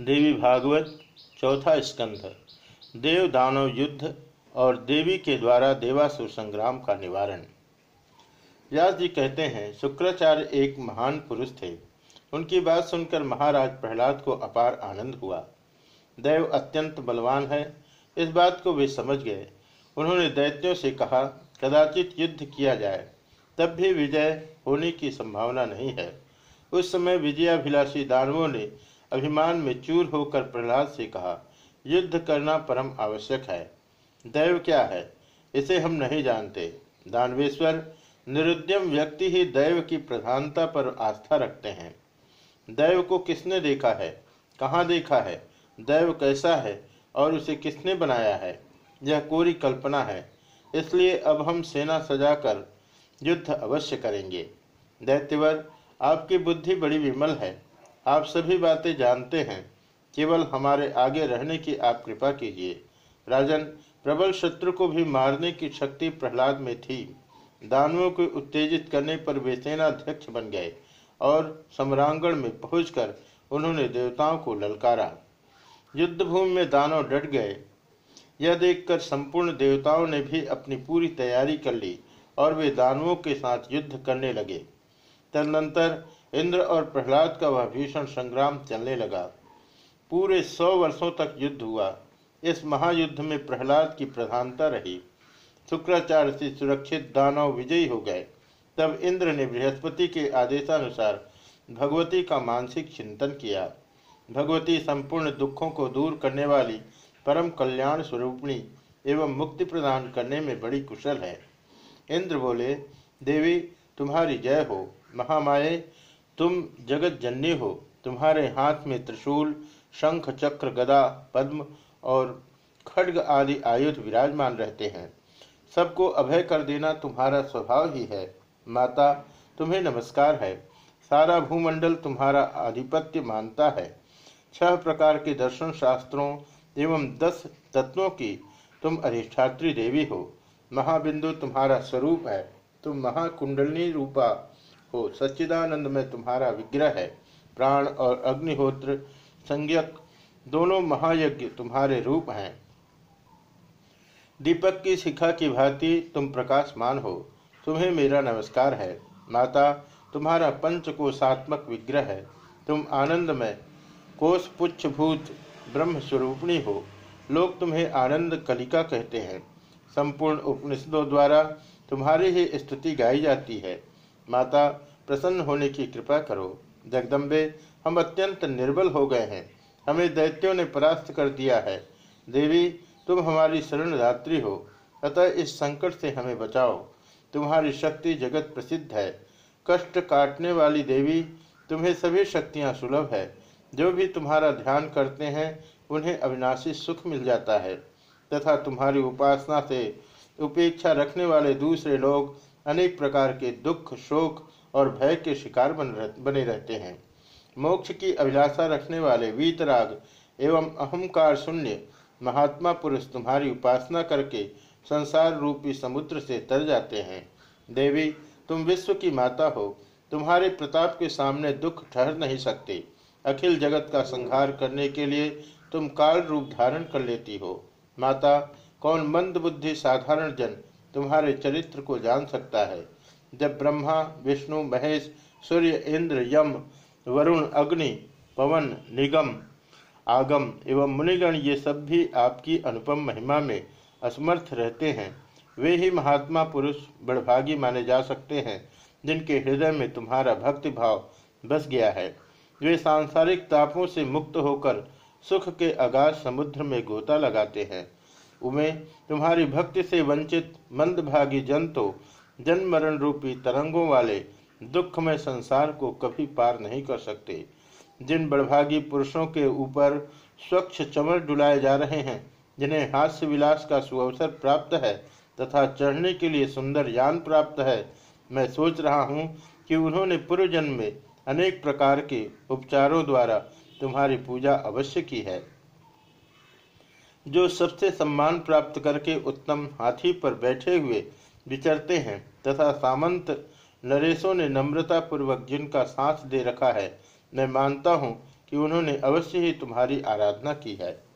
देवी भागवत, चौथा स्कंध। देव दानव युद्ध और देवी के द्वारा देवासुर संग्राम का निवारण। व्यास जी कहते हैं, शुक्राचार्य एक महान पुरुष थे। उनकी बात सुनकर महाराज प्रहलाद को अपार आनंद हुआ। देव अत्यंत बलवान है। इस बात को वे समझ गए। उन्होंने दैत्यों से कहा, कदाचित युद्ध किया जाए, तब भी विजय होने की संभावना नहीं है। उस समय विजयाभिलाषी दानवों ने अभिमान में चूर होकर प्रहलाद से कहा, युद्ध करना परम आवश्यक है। दैव क्या है? इसे हम नहीं जानते। दानवेश्वर, निरुद्यम व्यक्ति ही दैव की प्रधानता पर आस्था रखते हैं। दैव को किसने देखा है? कहाँ देखा है? दैव कैसा है? और उसे किसने बनाया है? यह कोरी कल्पना है। इसलिए अब हम सेना सजाकर युद्ध अवश्य करेंगे। दैत्यवर, आपकी बुद्धि बड़ी विमल है। आप सभी बातें जानते हैं। केवल हमारे आगे रहने की आप कृपा कीजिए। राजन, प्रबल शत्रु को भी मारने की शक्ति प्रहलाद में थी। दानवों को उत्तेजित करने पर वे सेनाध्यक्ष बन गए और सम्रांगण में पहुंचकर उन्होंने देवताओं को ललकारा। युद्ध भूमि में दानव डट गए। यह देखकर संपूर्ण देवताओं ने भी अपनी पूरी तैयारी कर ली और वे दानवों के साथ युद्ध करने लगे। तदनंतर इंद्र और प्रहलाद का वह भीषण संग्राम चलने लगा। पूरे सौ वर्षों तक युद्ध हुआ। इस महायुद्ध में प्रहलाद की प्रधानता रही। शुक्राचार्य से सुरक्षित दानव विजयी हो गए। तब इंद्र ने बृहस्पति के आदेशानुसार भगवती का मानसिक चिंतन किया। भगवती संपूर्ण दुखों को दूर करने वाली परम कल्याण स्वरूपणी एवं मुक्ति प्रदान करने में बड़ी कुशल है। इंद्र बोले, देवी, तुम्हारी जय हो। महामाये, तुम जगत जननी हो। तुम्हारे हाथ में त्रिशूल, शंख, चक्र, गदा, पद्म और खड्ग आदि आयुध विराजमान रहते हैं। सबको अभय कर देना तुम्हारा स्वभाव ही है। माता, तुम्हें नमस्कार है। सारा भूमंडल तुम्हारा आधिपत्य मानता है। छह प्रकार के दर्शन शास्त्रों एवं दस तत्वों की तुम अधिष्ठात्री देवी हो। महाबिंदु तुम्हारा स्वरूप है। तुम महाकुंडलिनी रूपा हो। सच्चिदानंद में तुम्हारा विग्रह है, प्राण और अग्निहोत्र, संज्ञक, दोनों महायज्ञ तुम्हारे रूप हैं। दीपक की शिखा की भांति तुम प्रकाशमान हो। तुम्हें मेरा नमस्कार है। माता, तुम्हारा पंच पंचकोशात्मक विग्रह है। तुम आनंद में कोष पुच्छ भूत ब्रह्म स्वरूपणी हो। लोग तुम्हें आनंद कलिका कहते हैं। संपूर्ण उपनिषदों द्वारा तुम्हारी ही स्तुति गाई जाती है। माता, प्रसन्न होने की कृपा करो। जगदम्बे, हम अत्यंत निर्बल हो गए हैं। हमें दैत्यों ने परास्त कर दिया है। देवी, तुम हमारी शरणदात्री हो। अतः इस संकट से हमें बचाओ। तुम्हारी शक्ति जगत प्रसिद्ध है। कष्ट काटने वाली देवी, तुम्हें सभी शक्तियाँ सुलभ है। जो भी तुम्हारा ध्यान करते हैं, उन्हें अविनाशी सुख मिल जाता है। तथा तुम्हारी उपासना से उपेक्षा रखने वाले दूसरे लोग अनेक प्रकार के दुख शोक और भय के शिकार बन रह, बने रहते हैं। मोक्ष की अभिलाषा रखने वाले वीतराग एवं अहंकार शून्य महात्मा पुरुष तुम्हारी उपासना करके संसार रूपी समुद्र से तर जाते हैं। देवी तुम विश्व की माता हो। तुम्हारे प्रताप के सामने दुख ठहर नहीं सकते। अखिल जगत का संहार करने के लिए तुम काल रूप धारण कर लेती हो। माता कौन मंद बुद्धि साधारण जन तुम्हारे चरित्र को जान सकता है। जब ब्रह्मा, विष्णु, महेश, सूर्य, इंद्र, यम, वरुण, अग्नि, पवन, निगम, आगम एवं मुनिगण ये सब भी आपकी अनुपम महिमा में असमर्थ रहते हैं। वे ही महात्मा पुरुष, बड़भागी माने जा सकते हैं, जिनके हृदय में तुम्हारा भक्ति भाव बस गया है। वे सांसारिक तापों से मुक्त होकर सुख के अगाध समुद्र में गोता लगाते हैं। उमें तुम्हारी भक्ति से वंचित मंदभागी जन तो जन्म मरण रूपी तरंगों वाले दुख में संसार को कभी पार नहीं कर सकते। जिन बड़भागी पुरुषों के ऊपर स्वच्छ चमर डुलाए जा रहे हैं, जिन्हें हास्य विलास का सुअवसर प्राप्त है तथा चढ़ने के लिए सुंदर यान प्राप्त है, मैं सोच रहा हूँ कि उन्होंने पूर्व जन्म में अनेक प्रकार के उपचारों द्वारा तुम्हारी पूजा अवश्य की है। जो सबसे सम्मान प्राप्त करके उत्तम हाथी पर बैठे हुए विचरते हैं, तथा सामंत नरेशों ने नम्रता पूर्वक जिनका सांस दे रखा है, मैं मानता हूँ कि उन्होंने अवश्य ही तुम्हारी आराधना की है।